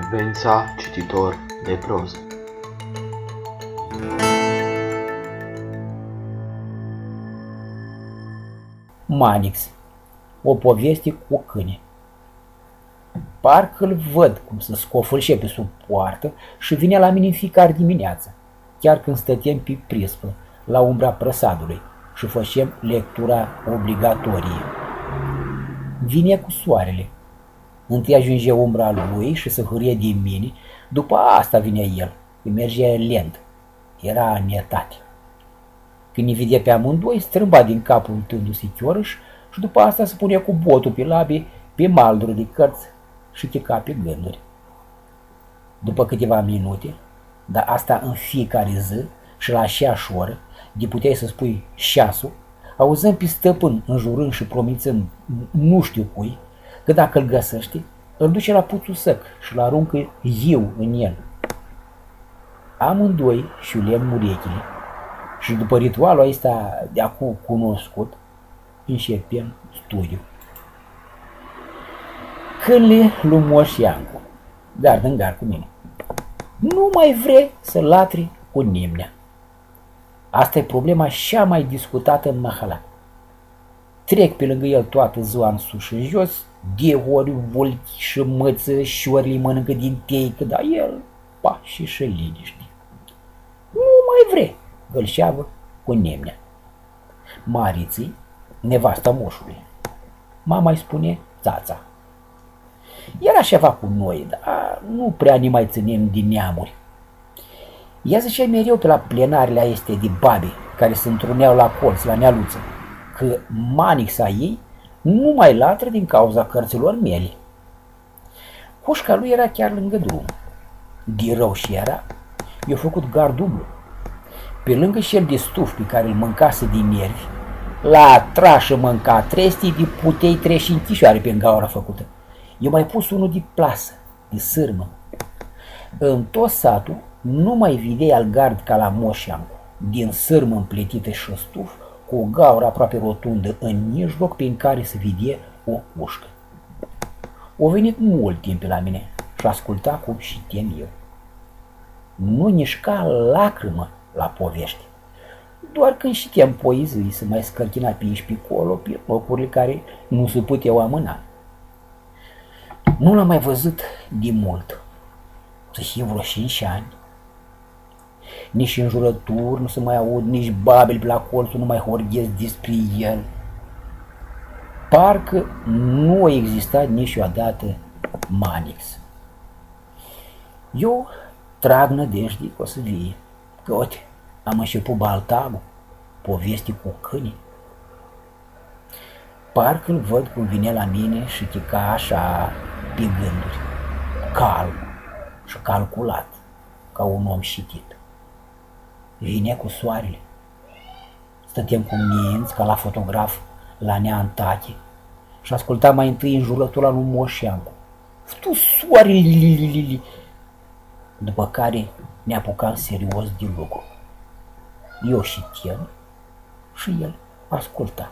Frecvența cititor de proză Manix O poveste cu câine Parcă-l văd cum se scofâlșe pe sub poartă și vine la mine în fiecare dimineață, chiar când stăteam pe prispă, la umbra prăsadului și făceam lectura obligatorie. Vine cu soarele. Întâi ajunge umbra lui și se hârie din mine, după asta vine el, îi merge lent. Era anietate. Când ne vedea pe amândoi, strâmba din cap untându-se chiorâș și după asta se punea cu botul pe labii pe malduri de cărți și checa pe gânduri. După câteva minute, dar asta în fiecare zi și la aceeași oră, de puteai să spui șasul, auzăm pe stăpân înjurând și promițând nu știu cui, că dacă îl găsește, îl duce la puțul săc și îl aruncă eu în el. Amândoi șulem murechile și după ritualul ăsta de acum cunoscut, începem studiul. Câinele lui Moș Iancu, gard în gard cu mine. Nu mai vre să latri cu nimnea. Asta e problema cea mai discutată în Mahala. Trec pe lângă el toată ziua în sus și în jos, de ori volchi și măță și ori mănâncă din teică, dar el pași și liniște. Nu mai vre, gălșeavă cu nimnea. Mariții, nevasta moșului. Mama îi spune țața. Era ceva cu noi, dar nu prea ne mai ținem din neamuri. Ea zicea mereu pe la plenarele este de babe care se întruneau la colț, la nealuță, că manixa ei nu mai latră din cauza cărților mele. Cușca lui era chiar lângă drum. Din rău și era, i-a făcut gard dublu. Pe lângă cel de stuf pe care îl mâncase din nervi, la trașă mânca trestii de putei treși închișoare pe gaura făcută. Eu mai pus unul de plasă, de sârmă. În tot satul nu mai videi al gard ca la moșeancu, din sârmă împletită și stuf, cu o gaură aproape rotundă în mijloc prin care se vidie o ușcă. O venit mult timp la mine și asculta cum și tem eu. Nu nișca lacrimă la povești. Doar când și tem poezii să mai scărchina pe aici pe acolo, pe locurile care nu se puteau amâna. Nu l-am mai văzut de mult. Să fie vreo 5 ani. Nici în jurături nu se mai aud, nici babeli la colțul nu mai horghesc despre el. Parcă nu a existat niciodată Manix. Eu trag nădejde că o să vie. Că uite, am început baltagul, povesti cu câini. Parcă-l văd cum vine la mine și tica așa pe gânduri, calm și calculat, ca un om șitit. Vine cu soarele. Stăteam cu minți, ca la fotograf, la neantate și ascultam mai întâi în jurătura lui Moșeancu. Tu soarele, li, li, li, li. După care ne apucam serios de lucru. Eu și și el asculta.